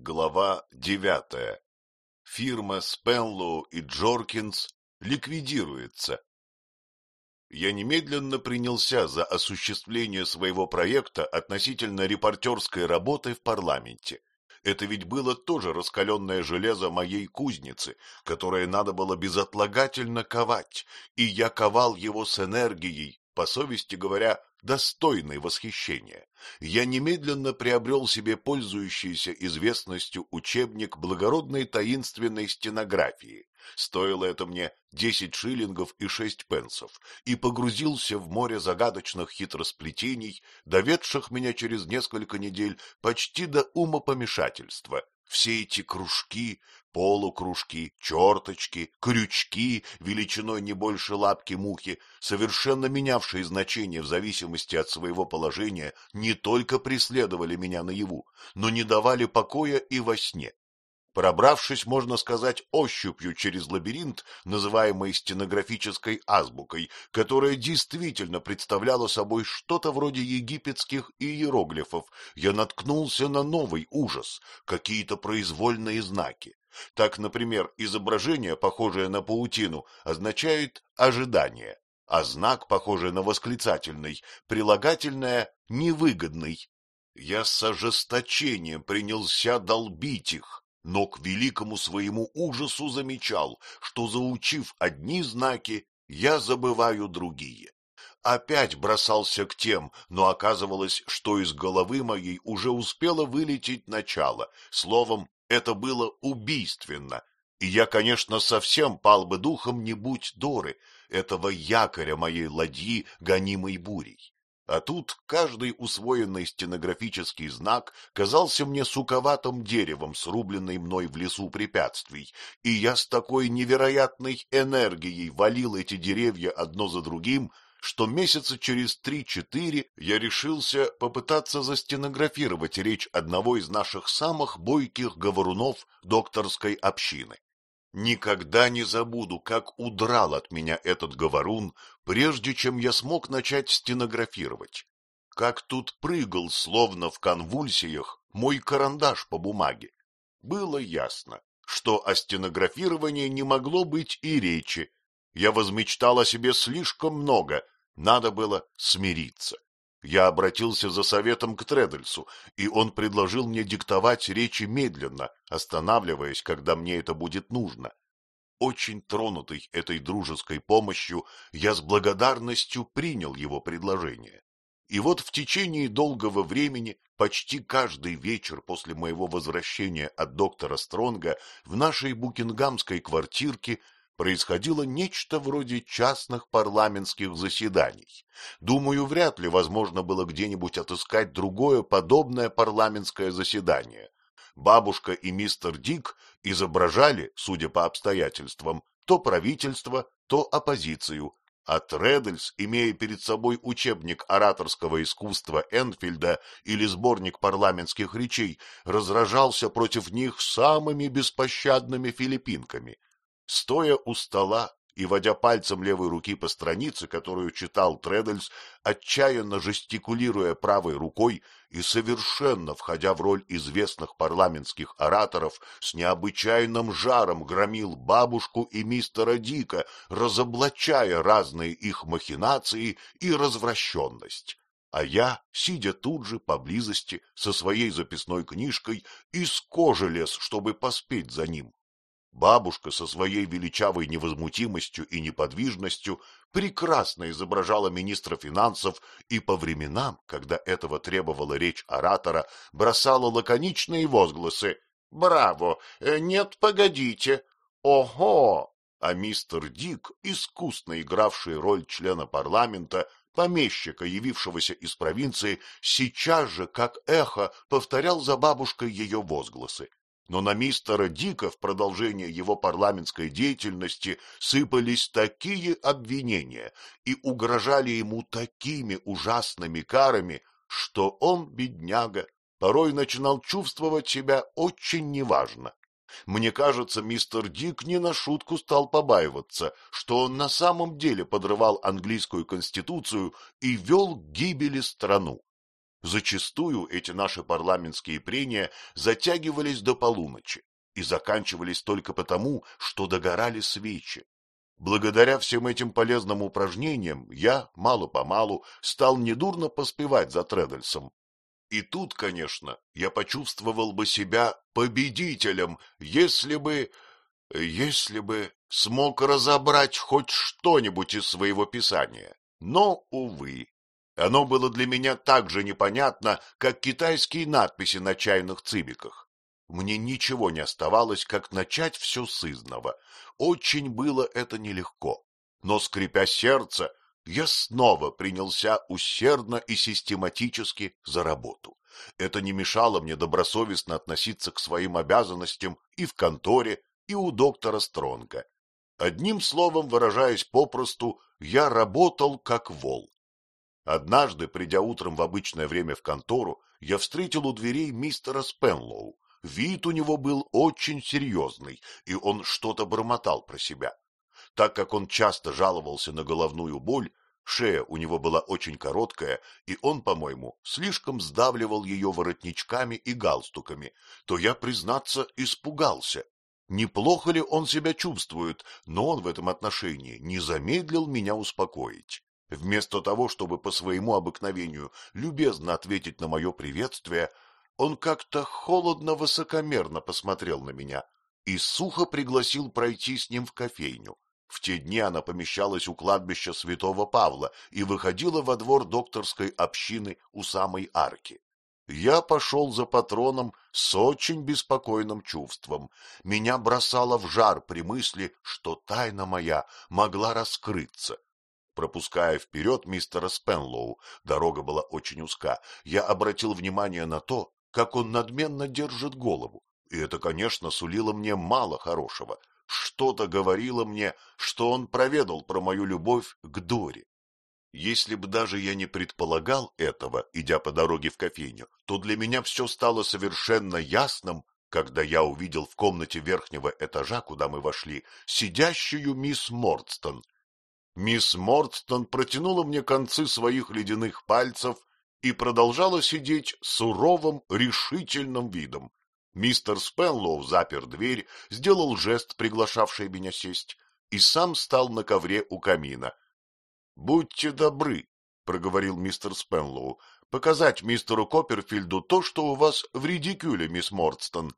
Глава девятая. Фирма Спенлоу и Джоркинс ликвидируется. Я немедленно принялся за осуществление своего проекта относительно репортерской работы в парламенте. Это ведь было тоже раскаленное железо моей кузницы, которое надо было безотлагательно ковать, и я ковал его с энергией, по совести говоря, достойной восхищения. Я немедленно приобрел себе пользующийся известностью учебник благородной таинственной стенографии. Стоило это мне десять шиллингов и шесть пенсов, и погрузился в море загадочных хитросплетений, доведших меня через несколько недель почти до умопомешательства. Все эти кружки, полукружки, черточки, крючки, величиной не больше лапки мухи, совершенно менявшие значение в зависимости от своего положения, не только преследовали меня наяву, но не давали покоя и во сне. Пробравшись, можно сказать, ощупью через лабиринт, называемый стенографической азбукой, которая действительно представляла собой что-то вроде египетских иероглифов, я наткнулся на новый ужас, какие-то произвольные знаки. Так, например, изображение, похожее на паутину, означает «ожидание», а знак, похожий на восклицательный, прилагательное «невыгодный». Я с ожесточением принялся долбить их, но к великому своему ужасу замечал, что, заучив одни знаки, я забываю другие. Опять бросался к тем, но оказывалось, что из головы моей уже успело вылететь начало. Словом, это было убийственно. И я, конечно, совсем пал бы духом, не будь Доры, этого якоря моей ладьи, гонимой бурей. А тут каждый усвоенный стенографический знак казался мне суковатым деревом, срубленной мной в лесу препятствий, и я с такой невероятной энергией валил эти деревья одно за другим, что месяца через три-четыре я решился попытаться застенографировать речь одного из наших самых бойких говорунов докторской общины. Никогда не забуду, как удрал от меня этот говорун, прежде чем я смог начать стенографировать. Как тут прыгал, словно в конвульсиях, мой карандаш по бумаге. Было ясно, что о стенографировании не могло быть и речи. Я возмечтал о себе слишком много, надо было смириться. Я обратился за советом к Тредельсу, и он предложил мне диктовать речи медленно, останавливаясь, когда мне это будет нужно. Очень тронутый этой дружеской помощью, я с благодарностью принял его предложение. И вот в течение долгого времени, почти каждый вечер после моего возвращения от доктора Стронга в нашей букингамской квартирке происходило нечто вроде частных парламентских заседаний. Думаю, вряд ли возможно было где-нибудь отыскать другое подобное парламентское заседание. Бабушка и мистер Дик изображали, судя по обстоятельствам, то правительство, то оппозицию, а Тредельс, имея перед собой учебник ораторского искусства Энфильда или сборник парламентских речей, разражался против них самыми беспощадными филиппинками. Стоя у стола и, водя пальцем левой руки по странице, которую читал Тредельс, отчаянно жестикулируя правой рукой и совершенно входя в роль известных парламентских ораторов, с необычайным жаром громил бабушку и мистера Дика, разоблачая разные их махинации и развращенность. А я, сидя тут же поблизости со своей записной книжкой, из кожи лез, чтобы поспеть за ним. Бабушка со своей величавой невозмутимостью и неподвижностью прекрасно изображала министра финансов и по временам, когда этого требовала речь оратора, бросала лаконичные возгласы «Браво! Э, нет, погодите! Ого!» А мистер Дик, искусно игравший роль члена парламента, помещика, явившегося из провинции, сейчас же, как эхо, повторял за бабушкой ее возгласы но на мистера Дика в продолжение его парламентской деятельности сыпались такие обвинения и угрожали ему такими ужасными карами, что он, бедняга, порой начинал чувствовать себя очень неважно. Мне кажется, мистер Дик не на шутку стал побаиваться, что он на самом деле подрывал английскую конституцию и вел к гибели страну. Зачастую эти наши парламентские прения затягивались до полуночи и заканчивались только потому, что догорали свечи. Благодаря всем этим полезным упражнениям я, мало-помалу, стал недурно поспевать за Тредальсом. И тут, конечно, я почувствовал бы себя победителем, если бы... если бы смог разобрать хоть что-нибудь из своего писания. Но, увы, оно было для меня так же непонятно, как китайские надписи на чайных цибиках. Мне ничего не оставалось, как начать все с изного. Очень было это нелегко. Но, скрипя сердце, я снова принялся усердно и систематически за работу. Это не мешало мне добросовестно относиться к своим обязанностям и в конторе, и у доктора Стронга. Одним словом, выражаясь попросту, я работал как вол. Однажды, придя утром в обычное время в контору, я встретил у дверей мистера Спенлоу. Вид у него был очень серьезный, и он что-то бормотал про себя. Так как он часто жаловался на головную боль, шея у него была очень короткая, и он, по-моему, слишком сдавливал ее воротничками и галстуками, то я, признаться, испугался. Неплохо ли он себя чувствует, но он в этом отношении не замедлил меня успокоить. Вместо того, чтобы по своему обыкновению любезно ответить на мое приветствие, он как-то холодно-высокомерно посмотрел на меня и сухо пригласил пройти с ним в кофейню. В те дни она помещалась у кладбища святого Павла и выходила во двор докторской общины у самой арки. Я пошел за патроном с очень беспокойным чувством. Меня бросало в жар при мысли, что тайна моя могла раскрыться. Пропуская вперед мистера Спенлоу, дорога была очень узка, я обратил внимание на то, как он надменно держит голову, и это, конечно, сулило мне мало хорошего. Что-то говорило мне, что он проведал про мою любовь к Доре. Если бы даже я не предполагал этого, идя по дороге в кофейню, то для меня все стало совершенно ясным, когда я увидел в комнате верхнего этажа, куда мы вошли, сидящую мисс Мордстон Мисс Мордстон протянула мне концы своих ледяных пальцев и продолжала сидеть суровым, решительным видом. Мистер Спенлоу запер дверь, сделал жест, приглашавший меня сесть, и сам стал на ковре у камина. — Будьте добры, — проговорил мистер Спенлоу, — показать мистеру Копперфильду то, что у вас в редикюле, мисс Мордстон.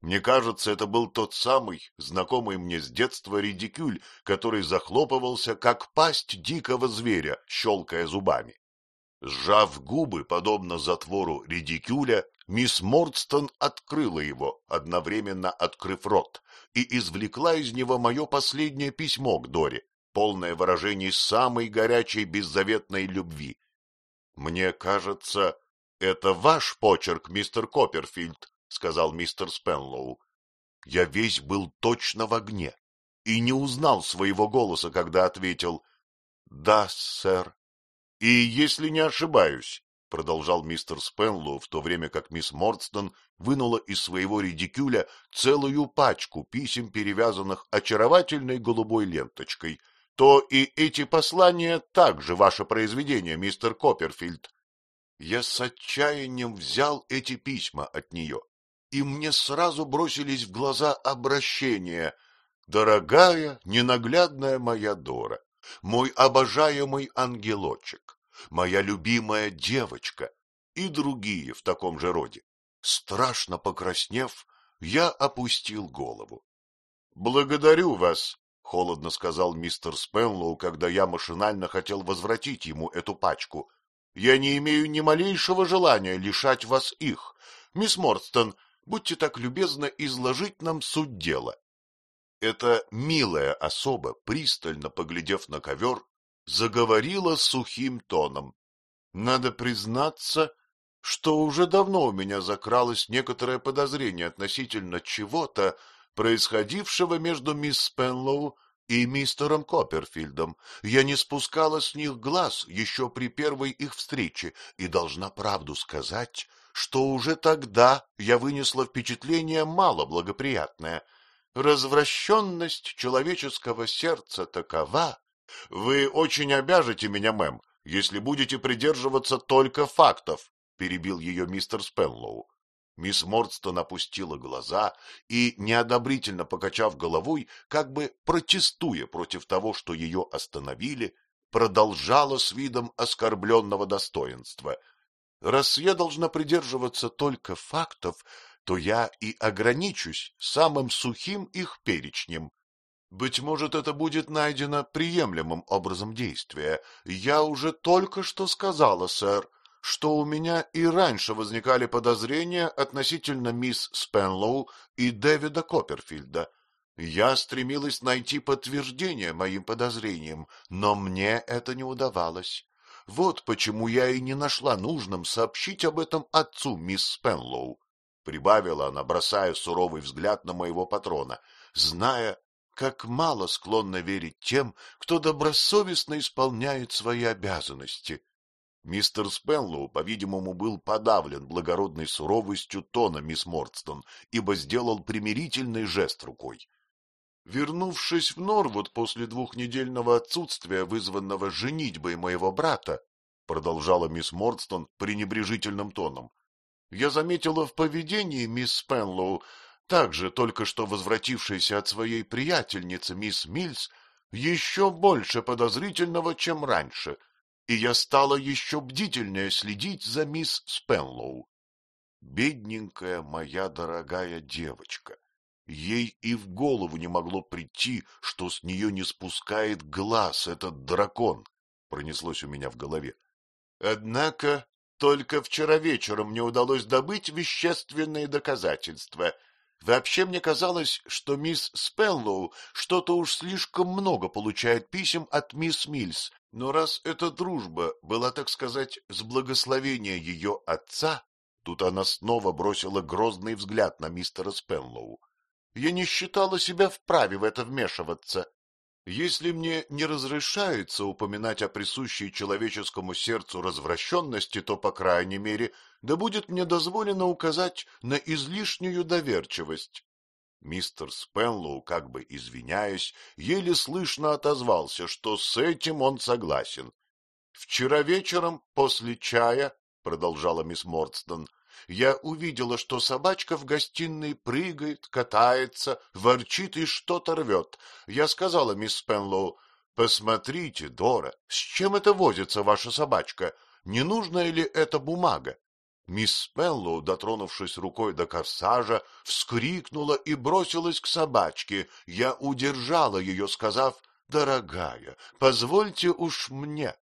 Мне кажется, это был тот самый, знакомый мне с детства редикюль, который захлопывался, как пасть дикого зверя, щелкая зубами. Сжав губы, подобно затвору редикюля, мисс Мордстон открыла его, одновременно открыв рот, и извлекла из него мое последнее письмо к Доре, полное выражений самой горячей беззаветной любви. Мне кажется, это ваш почерк, мистер Копперфильд, — сказал мистер Спенлоу. Я весь был точно в огне и не узнал своего голоса, когда ответил «Да, сэр». «И если не ошибаюсь», — продолжал мистер Спенлоу, в то время как мисс Мордстон вынула из своего редикюля целую пачку писем, перевязанных очаровательной голубой ленточкой, то и эти послания также ваше произведение, мистер Копперфильд. Я с отчаянием взял эти письма от нее и мне сразу бросились в глаза обращения «Дорогая, ненаглядная моя Дора, мой обожаемый ангелочек, моя любимая девочка» и другие в таком же роде. Страшно покраснев, я опустил голову. — Благодарю вас, — холодно сказал мистер Спенлоу, когда я машинально хотел возвратить ему эту пачку. — Я не имею ни малейшего желания лишать вас их. Мисс Морстон, будьте так любезны изложить нам суть дела. Эта милая особа, пристально поглядев на ковер, заговорила сухим тоном. Надо признаться, что уже давно у меня закралось некоторое подозрение относительно чего-то, происходившего между мисс Спенлоу и мистером Копперфильдом. Я не спускала с них глаз еще при первой их встрече и должна правду сказать, что уже тогда я вынесла впечатление мало благоприятное. Развращенность человеческого сердца такова. Вы очень обяжете меня, мэм, если будете придерживаться только фактов, перебил ее мистер Спенлоу. Мисс Мордстон опустила глаза и, неодобрительно покачав головой, как бы протестуя против того, что ее остановили, продолжала с видом оскорбленного достоинства. «Раз я должна придерживаться только фактов, то я и ограничусь самым сухим их перечнем. Быть может, это будет найдено приемлемым образом действия. Я уже только что сказала, сэр, что у меня и раньше возникали подозрения относительно мисс Спенлоу и Дэвида Копперфильда. Я стремилась найти подтверждение моим подозрениям, но мне это не удавалось. Вот почему я и не нашла нужным сообщить об этом отцу мисс Спенлоу. Прибавила она, бросая суровый взгляд на моего патрона, зная, как мало склонна верить тем, кто добросовестно исполняет свои обязанности. Мистер Спенлоу, по-видимому, был подавлен благородной суровостью тона мисс Мордстон, ибо сделал примирительный жест рукой. Вернувшись в Норвуд после двухнедельного отсутствия, вызванного женитьбой моего брата, продолжала мисс Мордстон пренебрежительным тоном, я заметила в поведении мисс Спенлоу, также только что возвратившейся от своей приятельницы мисс Мильс, еще больше подозрительного, чем раньше — и я стала еще бдительнее следить за мисс Спенлоу. Бедненькая моя дорогая девочка. Ей и в голову не могло прийти, что с нее не спускает глаз этот дракон, пронеслось у меня в голове. Однако только вчера вечером мне удалось добыть вещественные доказательства. Вообще мне казалось, что мисс Спеллоу что-то уж слишком много получает писем от мисс Мильс, но раз эта дружба была, так сказать, с благословения ее отца, тут она снова бросила грозный взгляд на мистера Спенлоу. Я не считала себя вправе в это вмешиваться. Если мне не разрешается упоминать о присущей человеческому сердцу развращенности, то, по крайней мере, да будет мне дозволено указать на излишнюю доверчивость. Мистер Спенлоу, как бы извиняясь, еле слышно отозвался, что с этим он согласен. — Вчера вечером, после чая, — продолжала мисс Мордстон, — я увидела, что собачка в гостиной прыгает, катается, ворчит и что-то рвет. Я сказала мисс Спенлоу, — Посмотрите, Дора, с чем это возится ваша собачка? Не нужна ли эта бумага? Мисс Спеллоу, дотронувшись рукой до корсажа, вскрикнула и бросилась к собачке. Я удержала ее, сказав, «Дорогая, позвольте уж мне».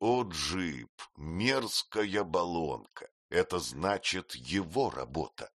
О, джип, мерзкая баллонка, это значит его работа.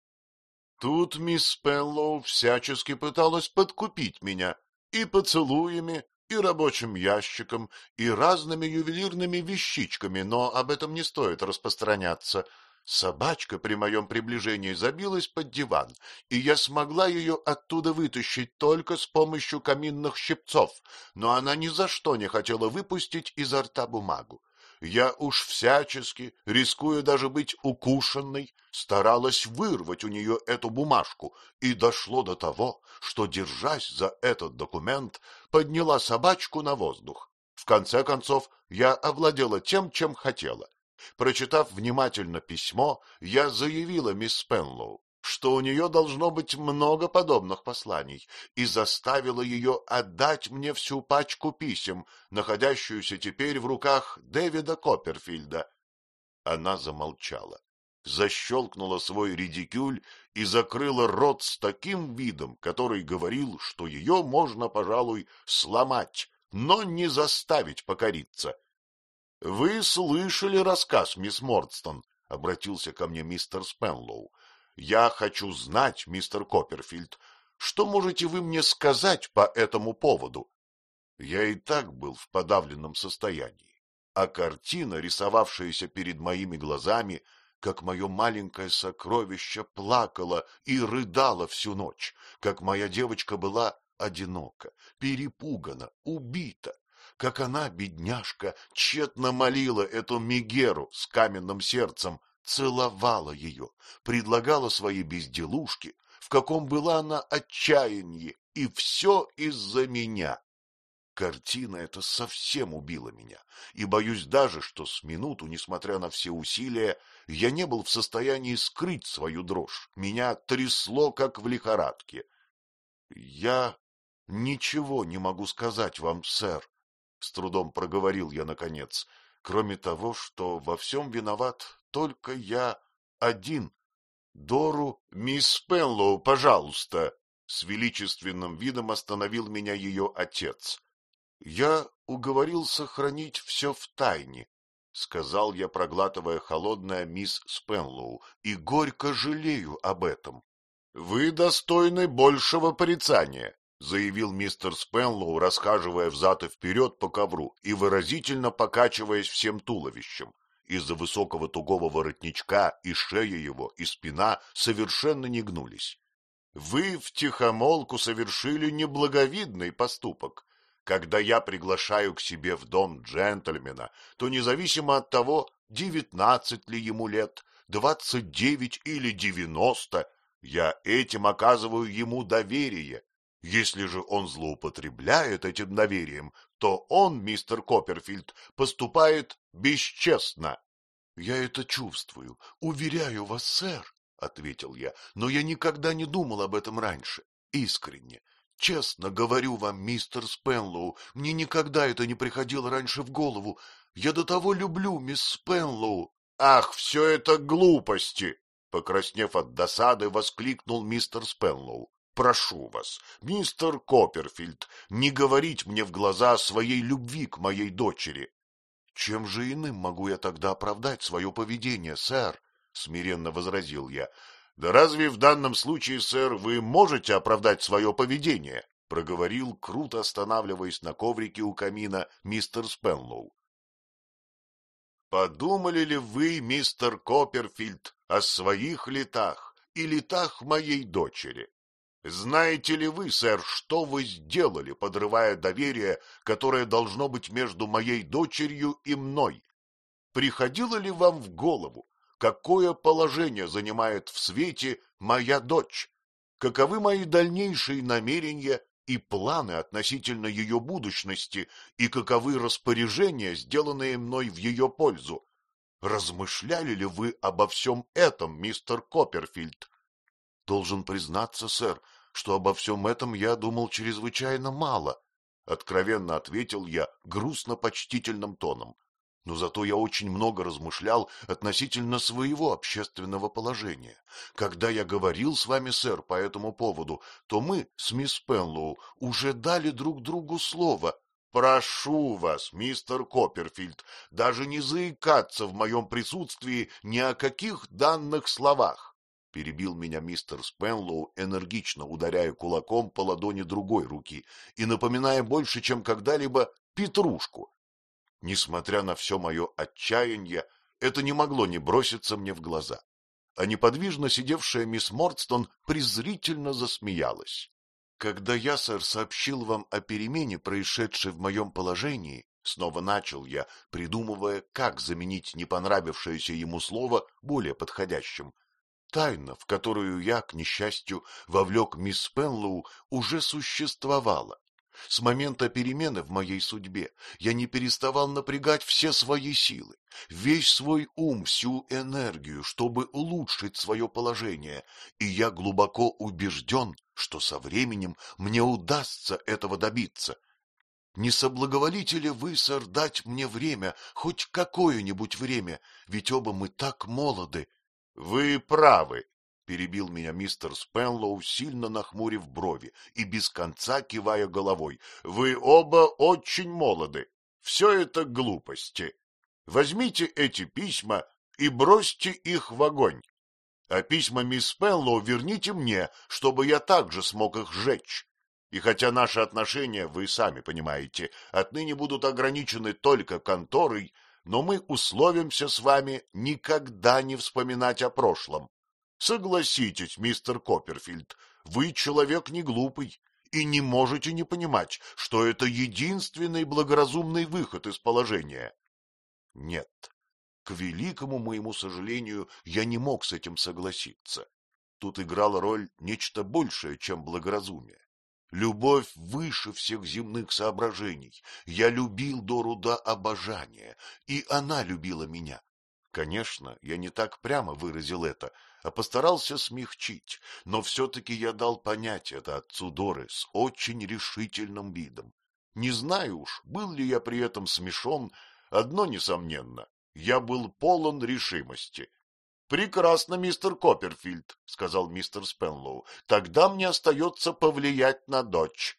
Тут мисс Спеллоу всячески пыталась подкупить меня и поцелуями, и рабочим ящиком, и разными ювелирными вещичками, но об этом не стоит распространяться — Собачка при моем приближении забилась под диван, и я смогла ее оттуда вытащить только с помощью каминных щипцов, но она ни за что не хотела выпустить изо рта бумагу. Я уж всячески, рискуя даже быть укушенной, старалась вырвать у нее эту бумажку, и дошло до того, что, держась за этот документ, подняла собачку на воздух. В конце концов, я овладела тем, чем хотела. Прочитав внимательно письмо, я заявила мисс Пенлоу, что у нее должно быть много подобных посланий, и заставила ее отдать мне всю пачку писем, находящуюся теперь в руках Дэвида Копперфильда. Она замолчала, защелкнула свой редикюль и закрыла рот с таким видом, который говорил, что ее можно, пожалуй, сломать, но не заставить покориться. — Вы слышали рассказ, мисс Мордстон? — обратился ко мне мистер Спенлоу. — Я хочу знать, мистер Копперфильд, что можете вы мне сказать по этому поводу? Я и так был в подавленном состоянии, а картина, рисовавшаяся перед моими глазами, как мое маленькое сокровище плакала и рыдала всю ночь, как моя девочка была одинока, перепугана, убита, как она, бедняжка, тщетно молила эту Мегеру с каменным сердцем, целовала ее, предлагала свои безделушки, в каком была она отчаянии, и все из-за меня. Картина эта совсем убила меня, и боюсь даже, что с минуту, несмотря на все усилия, я не был в состоянии скрыть свою дрожь. Меня трясло, как в лихорадке. — Я ничего не могу сказать вам, сэр, — с трудом проговорил я наконец, — кроме того, что во всем виноват только я один. Дору, мисс Пенлоу, пожалуйста, — с величественным видом остановил меня ее отец. Я уговорился хранить все в тайне, — сказал я, проглатывая холодная мисс Спенлоу, — и горько жалею об этом. — Вы достойны большего порицания, — заявил мистер Спенлоу, расхаживая взад и вперед по ковру и выразительно покачиваясь всем туловищем. Из-за высокого тугого воротничка и шея его, и спина совершенно не гнулись. Вы втихомолку совершили неблаговидный поступок, когда я приглашаю к себе в дом джентльмена, то независимо от того, девятнадцать ли ему лет, двадцать девять или девяносто, я этим оказываю ему доверие. Если же он злоупотребляет этим доверием, то он, мистер Копперфильд, поступает бесчестно. — Я это чувствую, уверяю вас, сэр, — ответил я, — но я никогда не думал об этом раньше, искренне. Честно говорю вам, мистер Спенлоу, мне никогда это не приходило раньше в голову. Я до того люблю мисс Спенлоу. Ах, все это глупости! Покраснев от досады, воскликнул мистер Спенлоу. Прошу вас, мистер Копперфильд, не говорить мне в глаза о своей любви к моей дочери. Чем же иным могу я тогда оправдать свое поведение, сэр? — смиренно возразил я. — Да разве в данном случае, сэр, вы можете оправдать свое поведение? — проговорил, круто останавливаясь на коврике у камина мистер Спенлоу. — Подумали ли вы, мистер Копперфильд, о своих летах и летах моей дочери? Знаете ли вы, сэр, что вы сделали, подрывая доверие, которое должно быть между моей дочерью и мной? Приходило ли вам в голову, какое положение занимает в свете моя дочь, каковы мои дальнейшие намерения и планы относительно ее будущности, и каковы распоряжения, сделанные мной в ее пользу. Размышляли ли вы обо всем этом, мистер Копперфильд? Должен признаться, сэр, что обо всем этом я думал чрезвычайно мало, — откровенно ответил я грустно-почтительным тоном но зато я очень много размышлял относительно своего общественного положения. Когда я говорил с вами, сэр, по этому поводу, то мы с мисс Пенлоу уже дали друг другу слово. Прошу вас, мистер Копперфильд, даже не заикаться в моем присутствии ни о каких данных словах. Перебил меня мистер Спенлоу, энергично ударяя кулаком по ладони другой руки и напоминая больше, чем когда-либо, петрушку, Несмотря на все мое отчаяние, это не могло не броситься мне в глаза. А неподвижно сидевшая мисс Мордстон презрительно засмеялась. Когда я, сэр, сообщил вам о перемене, происшедшей в моем положении, снова начал я, придумывая, как заменить непонравившееся ему слово более подходящим. Тайна, в которую я, к несчастью, вовлек мисс Пенлоу, уже существовала, с момента перемены в моей судьбе я не переставал напрягать все свои силы, весь свой ум, всю энергию, чтобы улучшить свое положение, и я глубоко убежден, что со временем мне удастся этого добиться. Не соблаговолите ли вы, сэр, дать мне время, хоть какое-нибудь время, ведь оба мы так молоды? — Вы правы, — перебил меня мистер Спенлоу, сильно нахмурив брови и без конца кивая головой. — Вы оба очень молоды. Все это глупости. Возьмите эти письма и бросьте их в огонь. А письма мисс Спенлоу верните мне, чтобы я также смог их сжечь. И хотя наши отношения, вы сами понимаете, отныне будут ограничены только конторой, но мы условимся с вами никогда не вспоминать о прошлом. Согласитесь, мистер Копперфильд, вы человек не глупый и не можете не понимать, что это единственный благоразумный выход из положения. Нет, к великому моему сожалению, я не мог с этим согласиться. Тут играла роль нечто большее, чем благоразумие. Любовь выше всех земных соображений. Я любил Дору до обожания, и она любила меня. Конечно, я не так прямо выразил это, а постарался смягчить, но все-таки я дал понять это отцу Доры с очень решительным видом. Не знаю уж, был ли я при этом смешон, одно несомненно, я был полон решимости. — Прекрасно, мистер Копперфильд, — сказал мистер Спенлоу. — Тогда мне остается повлиять на дочь.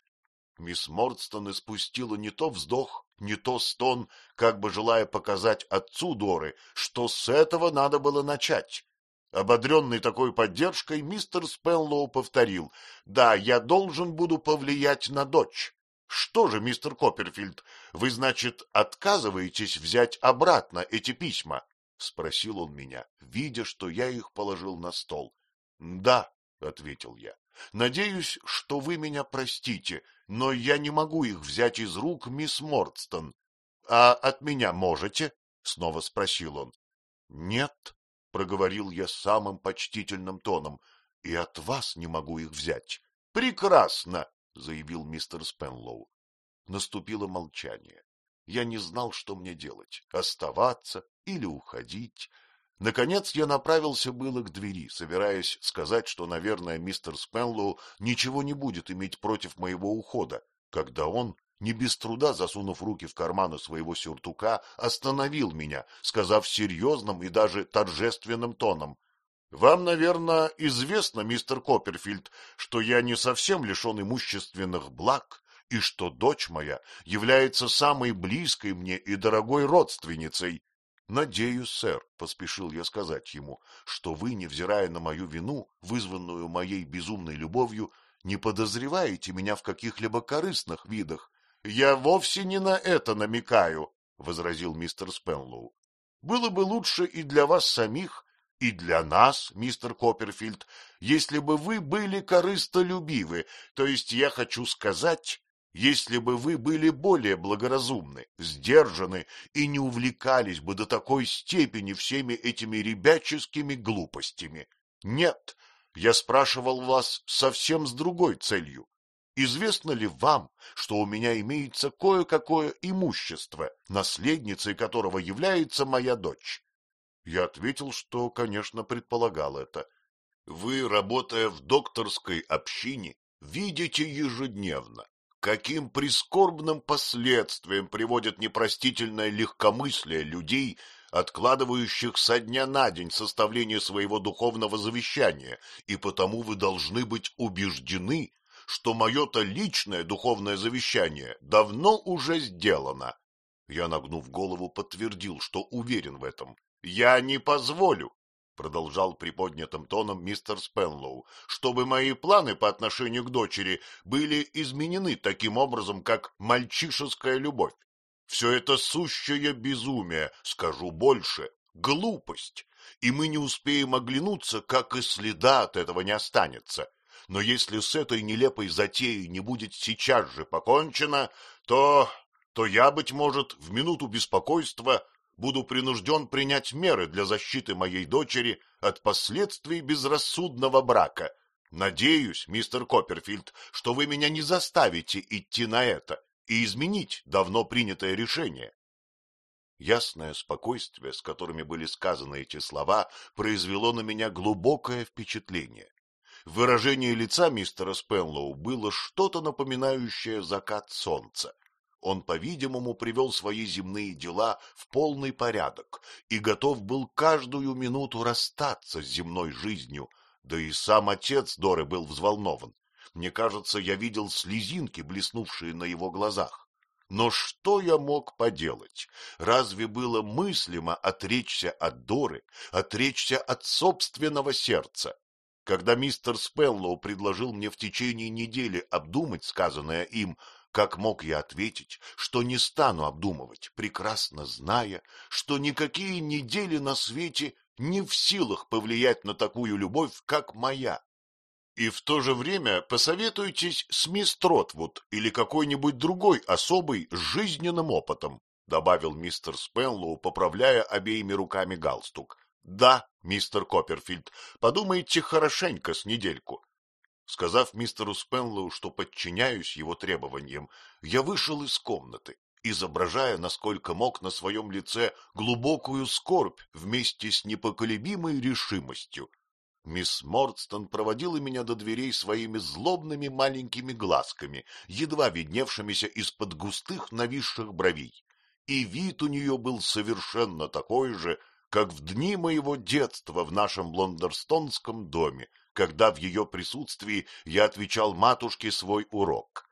Мисс Мордстон испустила не то вздох, не то стон, как бы желая показать отцу Доры, что с этого надо было начать. Ободренный такой поддержкой, мистер Спенлоу повторил, «Да, я должен буду повлиять на дочь. Что же, мистер Копперфильд, вы, значит, отказываетесь взять обратно эти письма? — спросил он меня, видя, что я их положил на стол. — Да, — ответил я. — Надеюсь, что вы меня простите, но я не могу их взять из рук мисс Мордстон. — А от меня можете? — снова спросил он. — Нет, — проговорил я самым почтительным тоном, — и от вас не могу их взять. — Прекрасно, — заявил мистер Спенлоу. Наступило молчание. Я не знал, что мне делать — оставаться или уходить. Наконец я направился было к двери, собираясь сказать, что, наверное, мистер Спенлоу ничего не будет иметь против моего ухода, когда он, не без труда засунув руки в карманы своего сюртука, остановил меня, сказав серьезным и даже торжественным тоном. — Вам, наверное, известно, мистер Копперфильд, что я не совсем лишен имущественных благ, и что дочь моя является самой близкой мне и дорогой родственницей. — Надеюсь, сэр, — поспешил я сказать ему, — что вы, невзирая на мою вину, вызванную моей безумной любовью, не подозреваете меня в каких-либо корыстных видах. — Я вовсе не на это намекаю, — возразил мистер Спенлоу. — Было бы лучше и для вас самих, и для нас, мистер Копперфильд, если бы вы были корыстолюбивы, то есть я хочу сказать, если бы вы были более благоразумны, сдержаны и не увлекались бы до такой степени всеми этими ребяческими глупостями. Нет, я спрашивал вас совсем с другой целью. Известно ли вам, что у меня имеется кое-какое имущество, наследницей которого является моя дочь? Я ответил, что, конечно, предполагал это. Вы, работая в докторской общине, видите ежедневно, каким прискорбным последствиям приводит непростительное легкомыслие людей, откладывающих со дня на день составление своего духовного завещания, и потому вы должны быть убеждены, что мое-то личное духовное завещание давно уже сделано. Я, нагнув голову, подтвердил, что уверен в этом. Я не позволю, — продолжал приподнятым тоном мистер Спенлоу, — чтобы мои планы по отношению к дочери были изменены таким образом, как мальчишеская любовь. Все это сущее безумие, скажу больше, глупость, и мы не успеем оглянуться, как и следа от этого не останется. Но если с этой нелепой затеей не будет сейчас же покончено, то... то я, быть может, в минуту беспокойства буду принужден принять меры для защиты моей дочери от последствий безрассудного брака. Надеюсь, мистер Копперфильд, что вы меня не заставите идти на это и изменить давно принятое решение. Ясное спокойствие, с которыми были сказаны эти слова, произвело на меня глубокое впечатление. Выражение лица мистера Спенлоу было что-то напоминающее закат солнца. Он, по-видимому, привел свои земные дела в полный порядок и готов был каждую минуту расстаться с земной жизнью, да и сам отец Доры был взволнован. Мне кажется, я видел слезинки, блеснувшие на его глазах. Но что я мог поделать? Разве было мыслимо отречься от Доры, отречься от собственного сердца? Когда мистер Спеллоу предложил мне в течение недели обдумать сказанное им, как мог я ответить, что не стану обдумывать, прекрасно зная, что никакие недели на свете не в силах повлиять на такую любовь, как моя? И в то же время посоветуйтесь с мисс Тротвуд или какой-нибудь другой особой с жизненным опытом, добавил мистер Спенлоу, поправляя обеими руками галстук. Да, мистер Копперфильд, подумайте хорошенько с недельку. Сказав мистеру Спенлоу, что подчиняюсь его требованиям, я вышел из комнаты, изображая, насколько мог, на своем лице глубокую скорбь вместе с непоколебимой решимостью. Мисс Мордстон проводила меня до дверей своими злобными маленькими глазками, едва видневшимися из-под густых нависших бровей. И вид у нее был совершенно такой же, как в дни моего детства в нашем лондерстонском доме, когда в ее присутствии я отвечал матушке свой урок.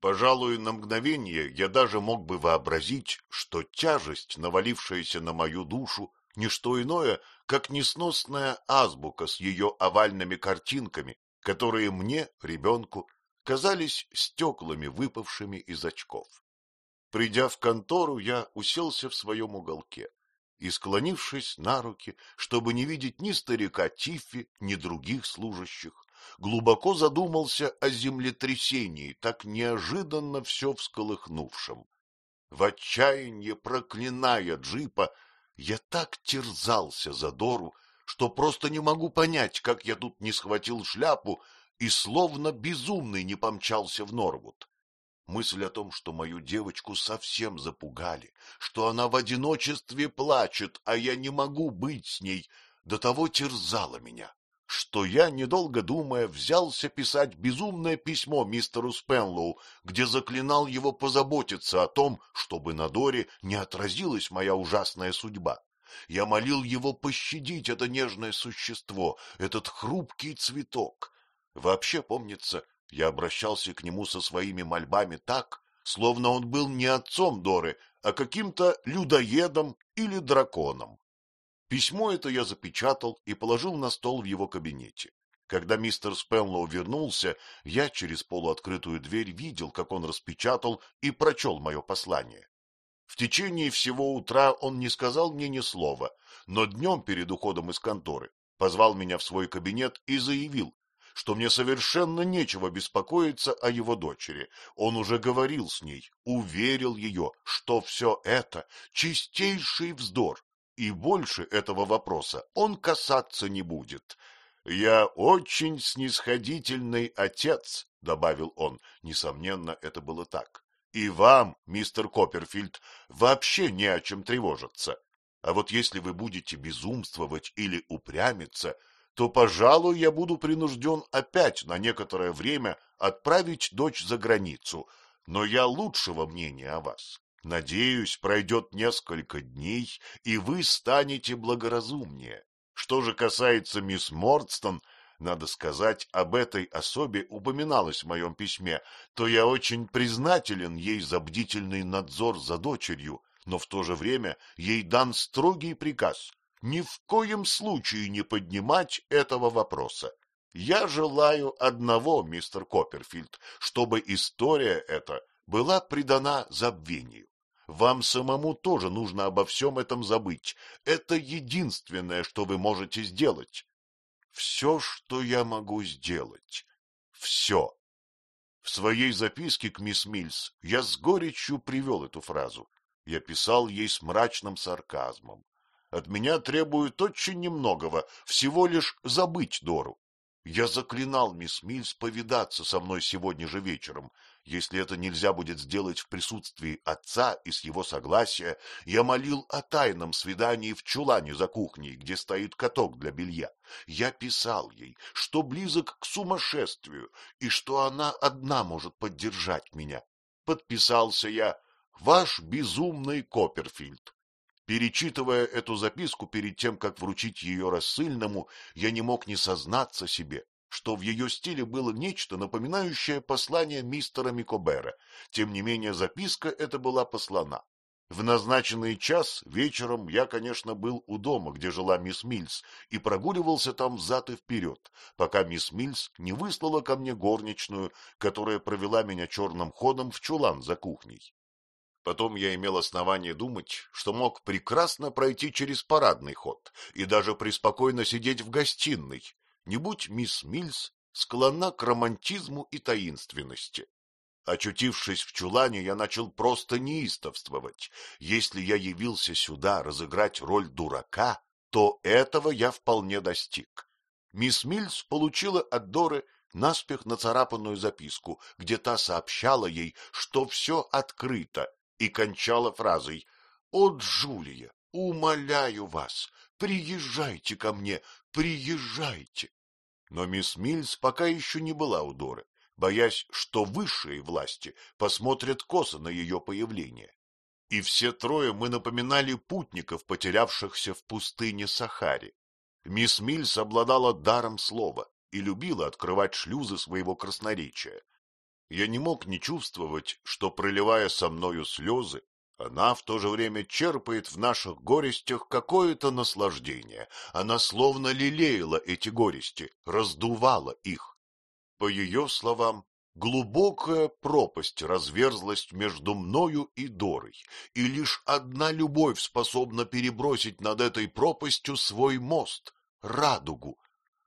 Пожалуй, на мгновение я даже мог бы вообразить, что тяжесть, навалившаяся на мою душу, не что иное, как несносная азбука с ее овальными картинками, которые мне, ребенку, казались стеклами, выпавшими из очков. Придя в контору, я уселся в своем уголке и, склонившись на руки, чтобы не видеть ни старика Тиффи, ни других служащих, глубоко задумался о землетрясении, так неожиданно все всколыхнувшем. В отчаянии, проклиная джипа, я так терзался за Дору, что просто не могу понять, как я тут не схватил шляпу и словно безумный не помчался в Норвуд. Мысль о том, что мою девочку совсем запугали, что она в одиночестве плачет, а я не могу быть с ней, до того терзала меня, что я, недолго думая, взялся писать безумное письмо мистеру Спенлоу, где заклинал его позаботиться о том, чтобы на Доре не отразилась моя ужасная судьба. Я молил его пощадить это нежное существо, этот хрупкий цветок. Вообще, помнится, я обращался к нему со своими мольбами так, словно он был не отцом Доры, а каким-то людоедом или драконом. Письмо это я запечатал и положил на стол в его кабинете. Когда мистер Спенлоу вернулся, я через полуоткрытую дверь видел, как он распечатал и прочел мое послание. В течение всего утра он не сказал мне ни слова, но днем перед уходом из конторы позвал меня в свой кабинет и заявил, что мне совершенно нечего беспокоиться о его дочери. Он уже говорил с ней, уверил ее, что все это чистейший вздор, и больше этого вопроса он касаться не будет. «Я очень снисходительный отец», — добавил он. Несомненно, это было так. «И вам, мистер Копперфильд, вообще не о чем тревожиться. А вот если вы будете безумствовать или упрямиться, то, пожалуй, я буду принужден опять на некоторое время отправить дочь за границу, но я лучшего мнения о вас. Надеюсь, пройдет несколько дней, и вы станете благоразумнее. Что же касается мисс Мордстон, надо сказать, об этой особе упоминалось в моем письме, то я очень признателен ей за бдительный надзор за дочерью, но в то же время ей дан строгий приказ ни в коем случае не поднимать этого вопроса. Я желаю одного, мистер Копперфильд, чтобы история эта была предана забвению. Вам самому тоже нужно обо всем этом забыть. Это единственное, что вы можете сделать. Все, что я могу сделать. Все. В своей записке к мисс Мильс я с горечью привел эту фразу. Я писал ей с мрачным сарказмом. От меня требуют очень немногого, всего лишь забыть Дору. Я заклинал мисс Мильс повидаться со мной сегодня же вечером. Если это нельзя будет сделать в присутствии отца и с его согласия, я молил о тайном свидании в чулане за кухней, где стоит каток для белья. Я писал ей, что близок к сумасшествию и что она одна может поддержать меня. Подписался я «Ваш безумный Копперфильд». Перечитывая эту записку перед тем, как вручить ее рассыльному, я не мог не сознаться себе, что в ее стиле было нечто, напоминающее послание мистера Микобера. Тем не менее, записка эта была послана. В назначенный час вечером я, конечно, был у дома, где жила мисс Мильс, и прогуливался там взад и вперед, пока мисс Мильс не выслала ко мне горничную, которая провела меня черным ходом в чулан за кухней. Потом я имел основание думать, что мог прекрасно пройти через парадный ход и даже преспокойно сидеть в гостиной, не будь мисс Мильс склонна к романтизму и таинственности. Очутившись в чулане, я начал просто неистовствовать. Если я явился сюда разыграть роль дурака, то этого я вполне достиг. Мисс Мильс получила от Доры наспех нацарапанную записку, где та сообщала ей, что все открыто, и кончала фразой «О, Джулия, умоляю вас, приезжайте ко мне, приезжайте». Но мисс Мильс пока еще не была у Доры, боясь, что высшие власти посмотрят косо на ее появление. И все трое мы напоминали путников, потерявшихся в пустыне Сахаре. Мисс Мильс обладала даром слова и любила открывать шлюзы своего красноречия. Я не мог не чувствовать, что, проливая со мною слезы, она в то же время черпает в наших горестях какое-то наслаждение. Она словно лелеяла эти горести, раздувала их. По ее словам, глубокая пропасть разверзлась между мною и Дорой, и лишь одна любовь способна перебросить над этой пропастью свой мост, радугу.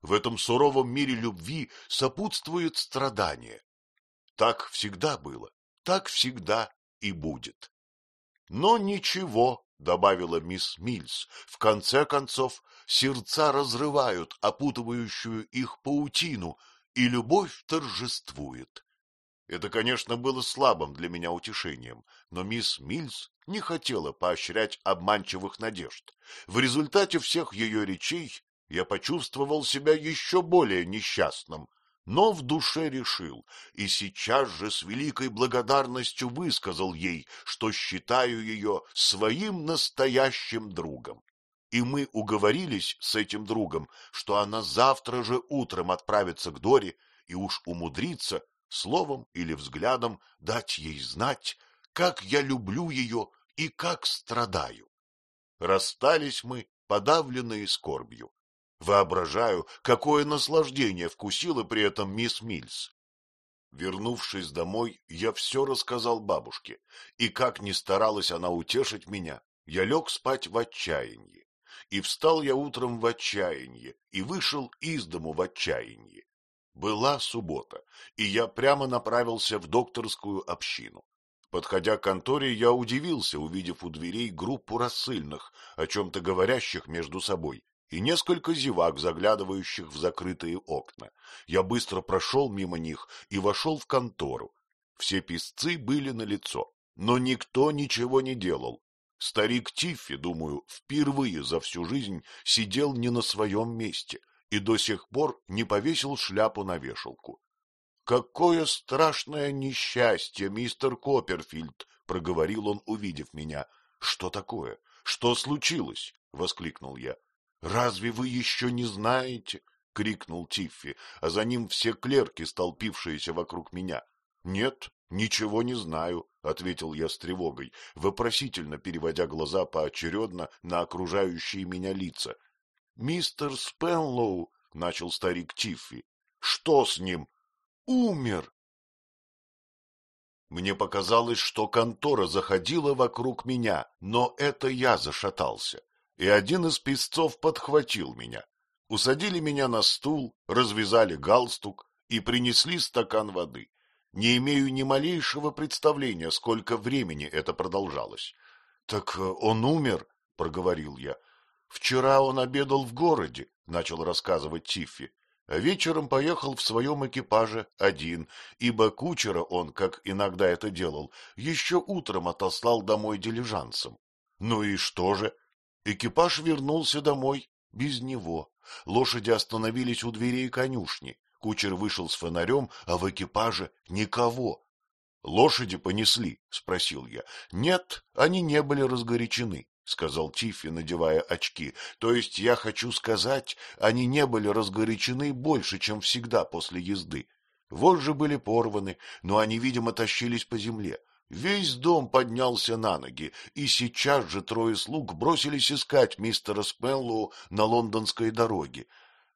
В этом суровом мире любви сопутствует страдание. Так всегда было, так всегда и будет. Но ничего, — добавила мисс Мильс, — в конце концов сердца разрывают опутывающую их паутину, и любовь торжествует. Это, конечно, было слабым для меня утешением, но мисс Мильс не хотела поощрять обманчивых надежд. В результате всех ее речей я почувствовал себя еще более несчастным, но в душе решил и сейчас же с великой благодарностью высказал ей, что считаю ее своим настоящим другом. И мы уговорились с этим другом, что она завтра же утром отправится к Доре и уж умудрится словом или взглядом дать ей знать, как я люблю ее и как страдаю. Расстались мы, подавленные скорбью. Воображаю, какое наслаждение вкусила при этом мисс Мильс. Вернувшись домой, я все рассказал бабушке, и как ни старалась она утешить меня, я лег спать в отчаянии. И встал я утром в отчаянии, и вышел из дому в отчаянии. Была суббота, и я прямо направился в докторскую общину. Подходя к конторе, я удивился, увидев у дверей группу рассыльных, о чем-то говорящих между собой, и несколько зевак, заглядывающих в закрытые окна. Я быстро прошел мимо них и вошел в контору. Все писцы были на лицо, но никто ничего не делал. Старик Тиффи, думаю, впервые за всю жизнь сидел не на своем месте и до сих пор не повесил шляпу на вешалку. — Какое страшное несчастье, мистер Копперфильд! — проговорил он, увидев меня. — Что такое? Что случилось? — воскликнул я. — Разве вы еще не знаете? — крикнул Тиффи, а за ним все клерки, столпившиеся вокруг меня. — Нет, ничего не знаю, — ответил я с тревогой, вопросительно переводя глаза поочередно на окружающие меня лица. — Мистер Спенлоу, — начал старик Тиффи. — Что с ним? — Умер. Мне показалось, что контора заходила вокруг меня, но это я зашатался и один из песцов подхватил меня. Усадили меня на стул, развязали галстук и принесли стакан воды. Не имею ни малейшего представления, сколько времени это продолжалось. — Так э, он умер, — проговорил я. — Вчера он обедал в городе, — начал рассказывать Тиффи. А вечером поехал в своем экипаже один, ибо кучера он, как иногда это делал, еще утром отослал домой дилижансом. Ну и что же? Экипаж вернулся домой без него. Лошади остановились у дверей конюшни. Кучер вышел с фонарем, а в экипаже никого. — Лошади понесли? — спросил я. — Нет, они не были разгорячены, — сказал Тиффи, надевая очки. — То есть я хочу сказать, они не были разгорячены больше, чем всегда после езды. Вожжи были порваны, но они, видимо, тащились по земле. Весь дом поднялся на ноги, и сейчас же трое слуг бросились искать мистера Спеллоу на лондонской дороге.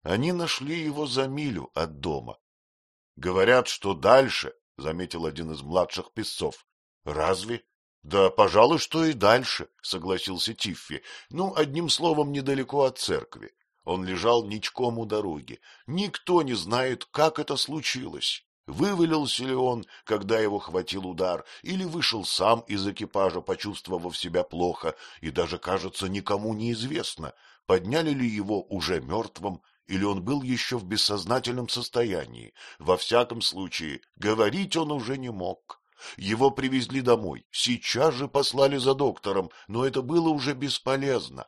Они нашли его за милю от дома. — Говорят, что дальше, — заметил один из младших песцов. — Разве? — Да, пожалуй, что и дальше, — согласился Тиффи. — Ну, одним словом, недалеко от церкви. Он лежал ничком у дороги. Никто не знает, как это случилось. Вывалился ли он, когда его хватил удар, или вышел сам из экипажа, почувствовав себя плохо, и даже, кажется, никому неизвестно, подняли ли его уже мертвым или он был еще в бессознательном состоянии. Во всяком случае, говорить он уже не мог. Его привезли домой, сейчас же послали за доктором, но это было уже бесполезно.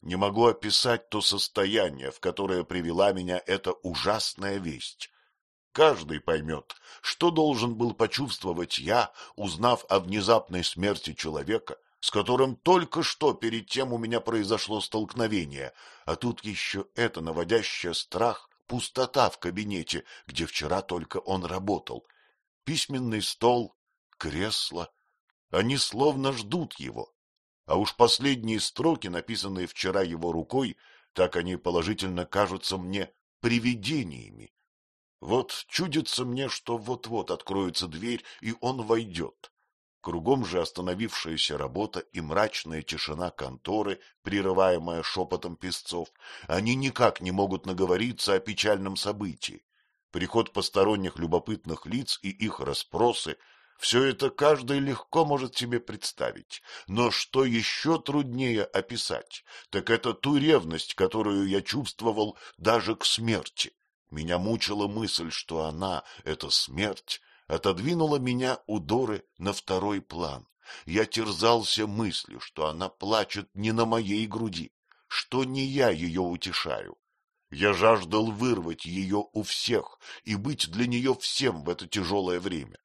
Не могу описать то состояние, в которое привела меня эта ужасная весть. Каждый поймет, что должен был почувствовать я, узнав о внезапной смерти человека, с которым только что перед тем у меня произошло столкновение, а тут еще это наводящая страх, пустота в кабинете, где вчера только он работал. Письменный стол, кресло, они словно ждут его. А уж последние строки, написанные вчера его рукой, так они положительно кажутся мне привидениями. Вот чудится мне, что вот-вот откроется дверь, и он войдет. Кругом же остановившаяся работа и мрачная тишина конторы, прерываемая шепотом песцов, они никак не могут наговориться о печальном событии. Приход посторонних любопытных лиц и их расспросы — все это каждый легко может себе представить. Но что еще труднее описать, так это ту ревность, которую я чувствовал даже к смерти. Меня мучила мысль, что она, эта смерть, отодвинула меня у Доры на второй план. Я терзался мыслью, что она плачет не на моей груди, что не я ее утешаю. Я жаждал вырвать ее у всех и быть для нее всем в это тяжелое время.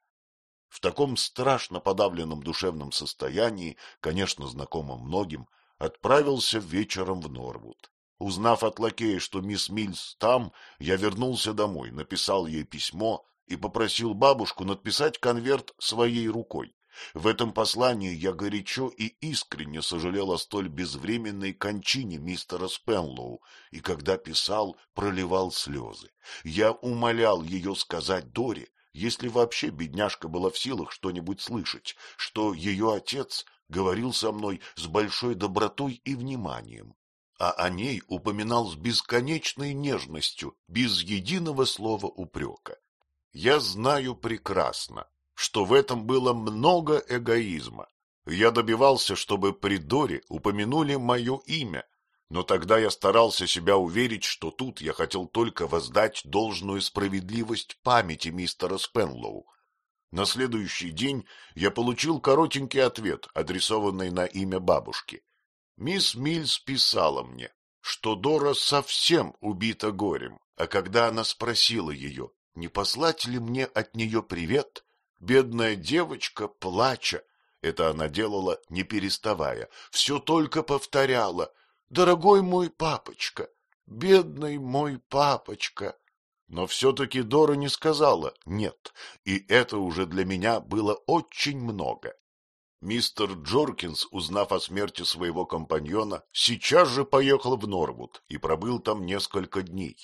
В таком страшно подавленном душевном состоянии, конечно, знакомом многим, отправился вечером в Норвуд. Узнав от лакея, что мисс Мильс там, я вернулся домой, написал ей письмо и попросил бабушку надписать конверт своей рукой. В этом послании я горячо и искренне сожалел о столь безвременной кончине мистера Спенлоу, и когда писал, проливал слезы. Я умолял ее сказать Доре, если вообще бедняжка была в силах что-нибудь слышать, что ее отец говорил со мной с большой добротой и вниманием, а о ней упоминал с бесконечной нежностью, без единого слова упрека. Я знаю прекрасно, что в этом было много эгоизма. Я добивался, чтобы при Доре упомянули мое имя, но тогда я старался себя уверить, что тут я хотел только воздать должную справедливость памяти мистера Спенлоу. На следующий день я получил коротенький ответ, адресованный на имя бабушки. Мисс Мильс писала мне, что Дора совсем убита горем, а когда она спросила ее, не послать ли мне от нее привет? Бедная девочка, плача, это она делала, не переставая, все только повторяла. «Дорогой мой папочка, бедный мой папочка». Но все-таки Дора не сказала «нет», и это уже для меня было очень много. Мистер Джоркинс, узнав о смерти своего компаньона, сейчас же поехал в Норвуд и пробыл там несколько дней.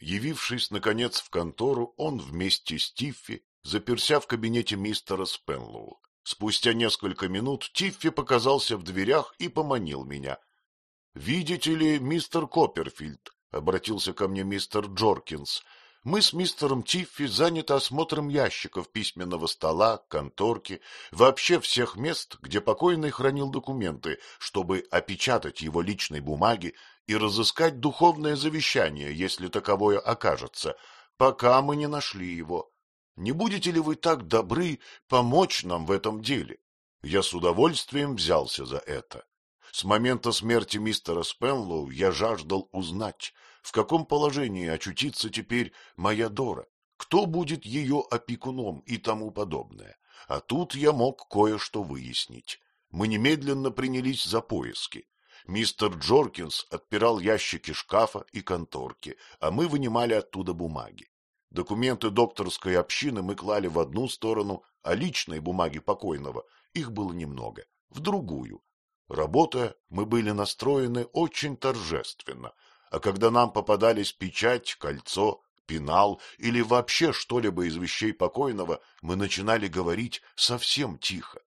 Явившись, наконец, в контору, он вместе с Тиффи заперся в кабинете мистера Спенлоу. Спустя несколько минут Тиффи показался в дверях и поманил меня. — Видите ли, мистер Копперфильд, — обратился ко мне мистер Джоркинс, — мы с мистером Тиффи заняты осмотром ящиков письменного стола, конторки, вообще всех мест, где покойный хранил документы, чтобы опечатать его личной бумаги и разыскать духовное завещание, если таковое окажется, пока мы не нашли его. Не будете ли вы так добры помочь нам в этом деле? Я с удовольствием взялся за это. С момента смерти мистера Спенлоу я жаждал узнать, в каком положении очутится теперь моя Дора, кто будет ее опекуном и тому подобное. А тут я мог кое-что выяснить. Мы немедленно принялись за поиски. Мистер Джоркинс отпирал ящики шкафа и конторки, а мы вынимали оттуда бумаги. Документы докторской общины мы клали в одну сторону, а личные бумаги покойного, их было немного, в другую. Работая, мы были настроены очень торжественно, а когда нам попадались печать, кольцо, пенал или вообще что-либо из вещей покойного, мы начинали говорить совсем тихо.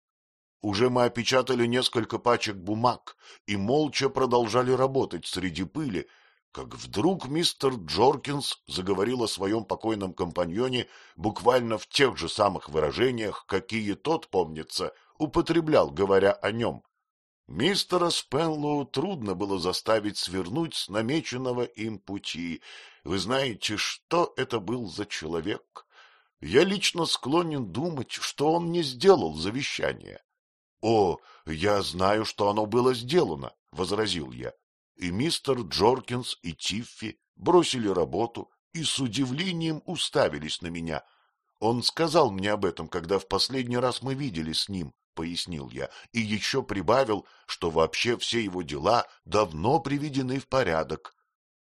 Уже мы опечатали несколько пачек бумаг и молча продолжали работать среди пыли, как вдруг мистер Джоркинс заговорил о своем покойном компаньоне буквально в тех же самых выражениях, какие тот, помнится, употреблял, говоря о нем. Мистера Спенлоу трудно было заставить свернуть с намеченного им пути. Вы знаете, что это был за человек? Я лично склонен думать, что он не сделал завещание. — О, я знаю, что оно было сделано, — возразил я. И мистер Джоркинс и Тиффи бросили работу и с удивлением уставились на меня. Он сказал мне об этом, когда в последний раз мы видели с ним. — пояснил я, и еще прибавил, что вообще все его дела давно приведены в порядок.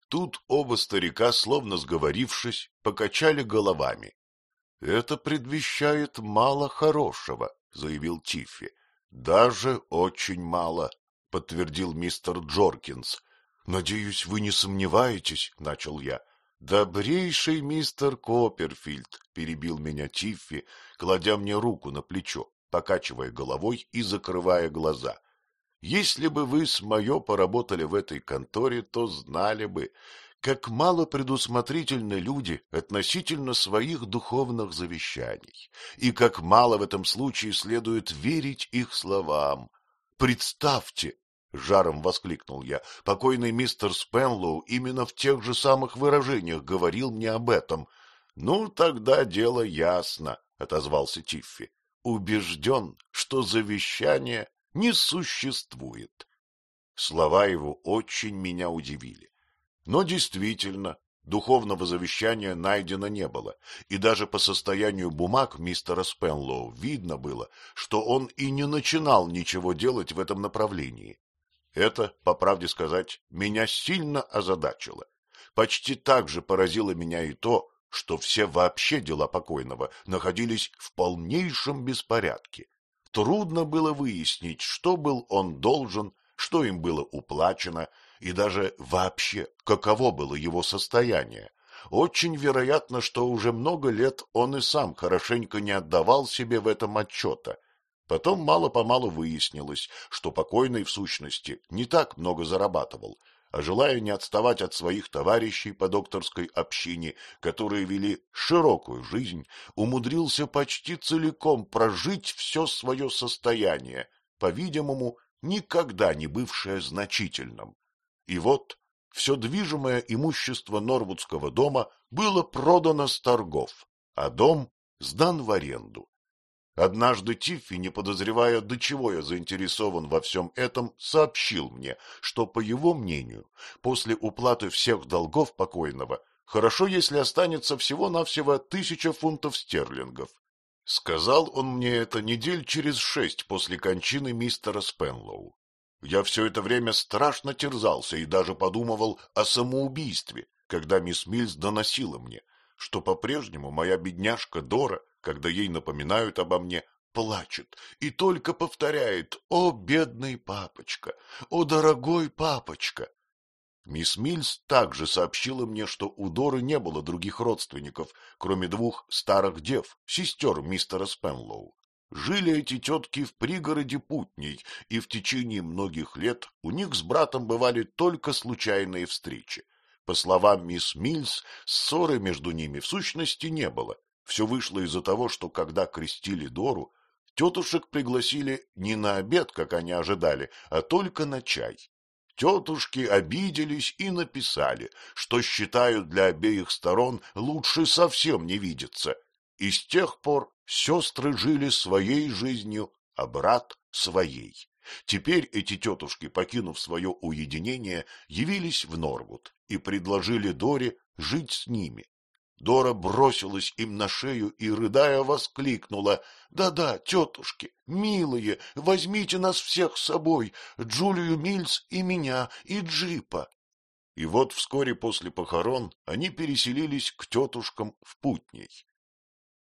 Тут оба старика, словно сговорившись, покачали головами. — Это предвещает мало хорошего, — заявил Тиффи. — Даже очень мало, — подтвердил мистер Джоркинс. — Надеюсь, вы не сомневаетесь, — начал я. — Добрейший мистер Копперфильд, — перебил меня Тиффи, кладя мне руку на плечо покачивая головой и закрывая глаза. Если бы вы с мое поработали в этой конторе, то знали бы, как мало предусмотрительны люди относительно своих духовных завещаний, и как мало в этом случае следует верить их словам. Представьте, — жаром воскликнул я, — покойный мистер Спенлоу именно в тех же самых выражениях говорил мне об этом. — Ну, тогда дело ясно, — отозвался Тиффи убежден, что завещания не существует. Слова его очень меня удивили. Но действительно, духовного завещания найдено не было, и даже по состоянию бумаг мистера Спенлоу видно было, что он и не начинал ничего делать в этом направлении. Это, по правде сказать, меня сильно озадачило. Почти так же поразило меня и то, что все вообще дела покойного находились в полнейшем беспорядке. Трудно было выяснить, что был он должен, что им было уплачено, и даже вообще, каково было его состояние. Очень вероятно, что уже много лет он и сам хорошенько не отдавал себе в этом отчета. Потом мало-помалу выяснилось, что покойный в сущности не так много зарабатывал, а желая не отставать от своих товарищей по докторской общине, которые вели широкую жизнь, умудрился почти целиком прожить все свое состояние, по-видимому, никогда не бывшее значительным. И вот все движимое имущество Норвудского дома было продано с торгов, а дом сдан в аренду. Однажды Тиффи, не подозревая, до чего я заинтересован во всем этом, сообщил мне, что, по его мнению, после уплаты всех долгов покойного, хорошо, если останется всего-навсего тысяча фунтов стерлингов. Сказал он мне это недель через шесть после кончины мистера Спенлоу. Я все это время страшно терзался и даже подумывал о самоубийстве, когда мисс Мильс доносила мне, что по-прежнему моя бедняжка Дора когда ей напоминают обо мне, плачет и только повторяет «О, бедный папочка! О, дорогой папочка!» Мисс Мильс также сообщила мне, что у Доры не было других родственников, кроме двух старых дев, сестер мистера Спенлоу. Жили эти тетки в пригороде Путней, и в течение многих лет у них с братом бывали только случайные встречи. По словам мисс Мильс, ссоры между ними в сущности не было, все вышло из-за того, что когда крестили Дору, тетушек пригласили не на обед, как они ожидали, а только на чай. Тетушки обиделись и написали, что считают для обеих сторон лучше совсем не видеться. И с тех пор сестры жили своей жизнью, а брат — своей. Теперь эти тетушки, покинув свое уединение, явились в Норвуд и предложили Доре жить с ними. Дора бросилась им на шею и, рыдая, воскликнула. «Да-да, тетушки, милые, возьмите нас всех с собой, Джулию Мильс и меня, и Джипа». И вот вскоре после похорон они переселились к тетушкам в Путней.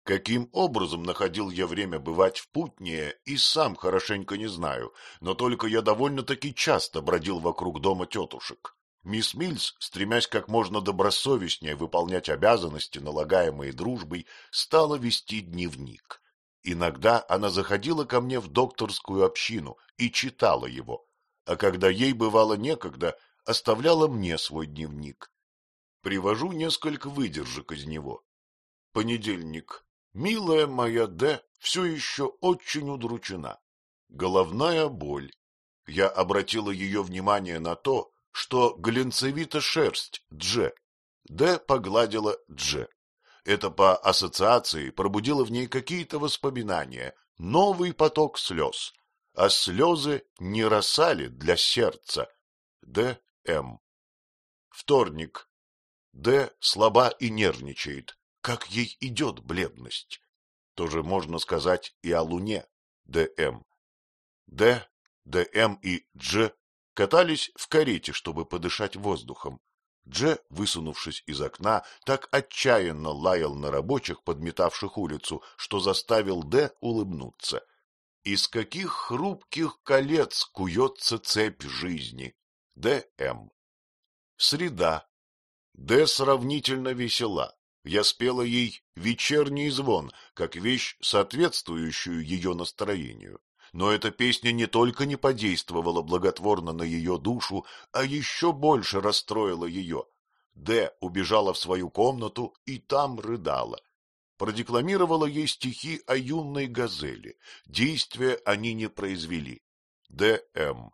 Каким образом находил я время бывать в Путнее, и сам хорошенько не знаю, но только я довольно-таки часто бродил вокруг дома тетушек. Мисс Мильс, стремясь как можно добросовестнее выполнять обязанности, налагаемые дружбой, стала вести дневник. Иногда она заходила ко мне в докторскую общину и читала его, а когда ей бывало некогда, оставляла мне свой дневник. Привожу несколько выдержек из него. Понедельник. Милая моя Д. все еще очень удручена. Головная боль. я обратила ее внимание на то, что глинцевита шерсть Дже. Д погладила Дже. Это по ассоциации пробудило в ней какие-то воспоминания, новый поток слез. А слезы не росали для сердца. Д. М. Вторник. Д. слаба и нервничает. Как ей идет бледность. Тоже можно сказать и о Луне. Д. М. Д. Д. М. и Дж. Катались в карете, чтобы подышать воздухом. Дже, высунувшись из окна, так отчаянно лаял на рабочих, подметавших улицу, что заставил Д улыбнуться. Из каких хрупких колец куется цепь жизни? Д. М. Среда. Д. сравнительно весела. Я спела ей вечерний звон, как вещь, соответствующую ее настроению. Но эта песня не только не подействовала благотворно на ее душу, а еще больше расстроила ее. Д убежала в свою комнату и там рыдала. Продекламировала ей стихи о юной газели. Действия они не произвели. Д. М.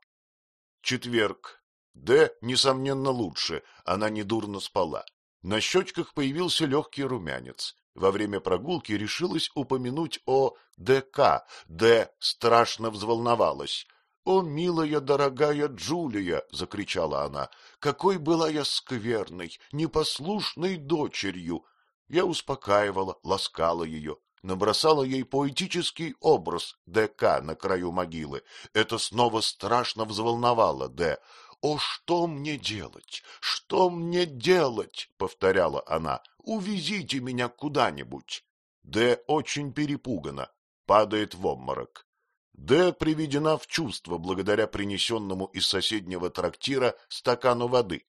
Четверг. Д, несомненно, лучше, она недурно спала. На щечках появился легкий румянец во время прогулки решилась упомянуть о ДК. Д страшно взволновалась. — О, милая, дорогая Джулия! — закричала она. — Какой была я скверной, непослушной дочерью! Я успокаивала, ласкала ее, набросала ей поэтический образ ДК на краю могилы. Это снова страшно взволновало Д. «О, что мне делать? Что мне делать?» — повторяла она. «Увезите меня куда-нибудь». Д очень перепугана, падает в обморок. Д приведена в чувство благодаря принесенному из соседнего трактира стакану воды.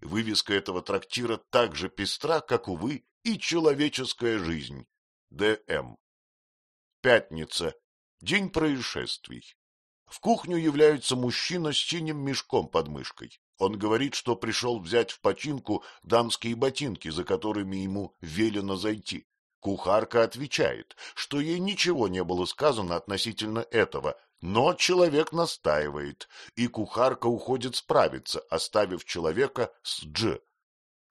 Вывеска этого трактира так же пестра, как, увы, и человеческая жизнь. Д.М. Пятница. День происшествий. В кухню является мужчина с синим мешком под мышкой. Он говорит, что пришел взять в починку дамские ботинки, за которыми ему велено зайти. Кухарка отвечает, что ей ничего не было сказано относительно этого, но человек настаивает, и кухарка уходит справиться, оставив человека с Дж.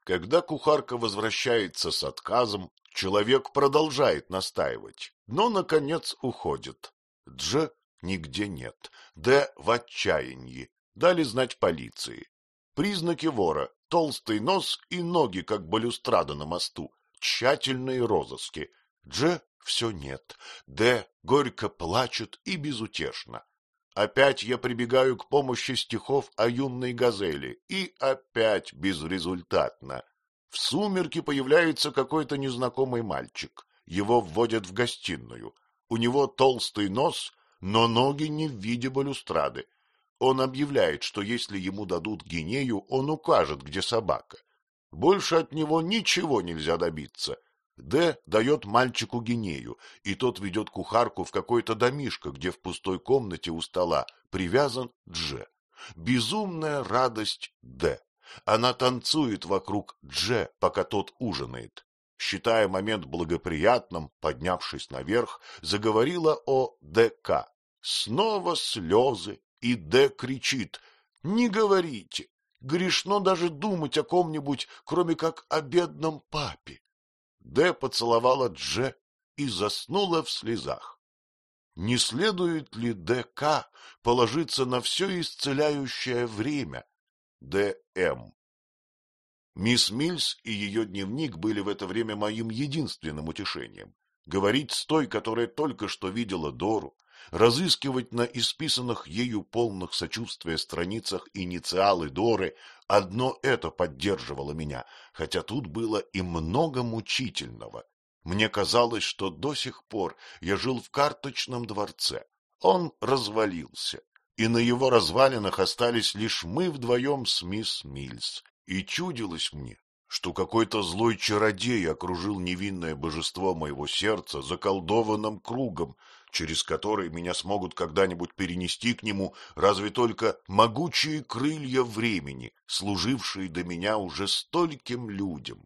Когда кухарка возвращается с отказом, человек продолжает настаивать, но, наконец, уходит. Дж нигде нет. Д в отчаянии. Дали знать полиции. Признаки вора — толстый нос и ноги, как балюстрада на мосту. Тщательные розыски. Дж все нет. Д горько плачет и безутешно. Опять я прибегаю к помощи стихов о юной газели, и опять безрезультатно. В сумерки появляется какой-то незнакомый мальчик. Его вводят в гостиную. У него толстый нос но ноги не в виде балюстрады. Он объявляет, что если ему дадут гинею, он укажет, где собака. Больше от него ничего нельзя добиться. Д дает мальчику гинею, и тот ведет кухарку в какой-то домишко, где в пустой комнате у стола привязан Дж. Безумная радость Д. Она танцует вокруг Дж, пока тот ужинает считая момент благоприятным, поднявшись наверх, заговорила о ДК. Снова слезы, и Д кричит «Не говорите! Грешно даже думать о ком-нибудь, кроме как о бедном папе!» Д поцеловала Дж и заснула в слезах. Не следует ли ДК положиться на все исцеляющее время? Д.М. Мисс Мильс и ее дневник были в это время моим единственным утешением. Говорить с той, которая только что видела Дору, разыскивать на исписанных ею полных сочувствия страницах инициалы Доры, одно это поддерживало меня, хотя тут было и много мучительного. Мне казалось, что до сих пор я жил в карточном дворце. Он развалился, и на его развалинах остались лишь мы вдвоем с мисс Мильс. И чудилось мне, что какой-то злой чародей окружил невинное божество моего сердца заколдованным кругом, через который меня смогут когда-нибудь перенести к нему разве только могучие крылья времени, служившие до меня уже стольким людям.